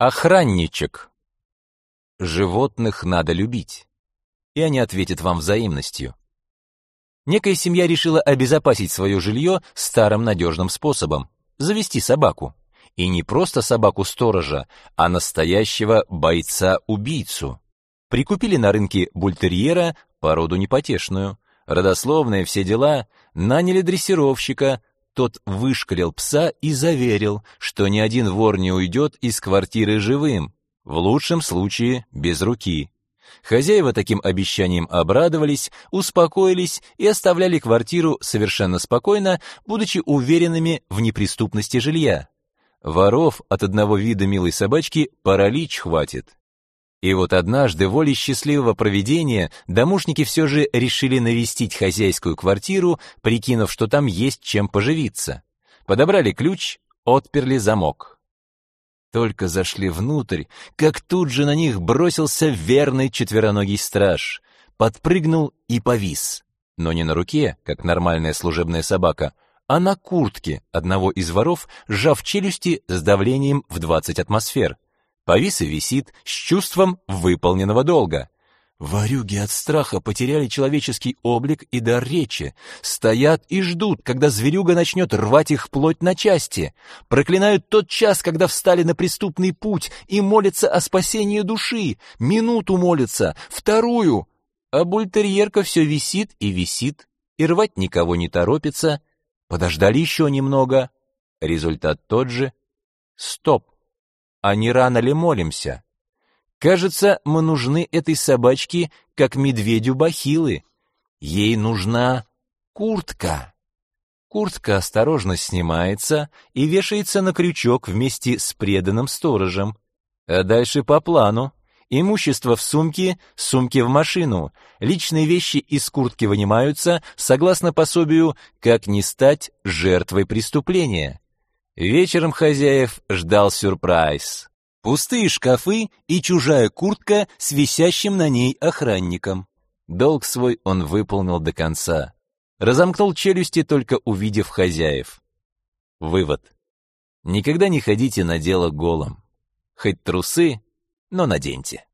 Охранничек. Животных надо любить, и они ответят вам взаимностью. Некая семья решила обезопасить свое жилье старым надежным способом — завести собаку. И не просто собаку-сторожа, а настоящего бойца-убийцу. Прикупили на рынке бультерьера, породу непотешную. Родословные все дела, наняли дрессировщика, тот вышкалил пса и заверил, что ни один вор не уйдет из квартиры живым, в лучшем случае без руки. Хозяева таким обещанием обрадовались, успокоились и оставляли квартиру совершенно спокойно, будучи уверенными в неприступности жилья. Воров от одного вида милой собачки паралич хватит. И вот однажды волей счастливого провидения домушники все же решили навестить хозяйскую квартиру, прикинув, что там есть чем поживиться. Подобрали ключ, отперли замок. Только зашли внутрь, как тут же на них бросился верный четвероногий страж. Подпрыгнул и повис. Но не на руке, как нормальная служебная собака, а на куртке одного из воров, сжав челюсти с давлением в 20 атмосфер. Повис и висит с чувством выполненного долга. Варюги от страха потеряли человеческий облик и дар речи, стоят и ждут, когда зверюга начнет рвать их плоть на части, проклинают тот час, когда встали на преступный путь и молятся о спасении души, минуту молятся, вторую, а бультерьерка все висит и висит, и рвать никого не торопится. Подождали еще немного. Результат тот же. Стоп а не рано ли молимся? Кажется, мы нужны этой собачке, как медведю бахилы. Ей нужна куртка. Куртка осторожно снимается и вешается на крючок вместе с преданным сторожем. А дальше по плану. Имущество в сумке, сумки в машину. Личные вещи из куртки вынимаются, согласно пособию «Как не стать жертвой преступления». Вечером хозяев ждал сюрприз. Пустые шкафы и чужая куртка с висящим на ней охранником. Долг свой он выполнил до конца. Разомкнул челюсти, только увидев хозяев. Вывод. Никогда не ходите на дело голым. Хоть трусы, но наденьте.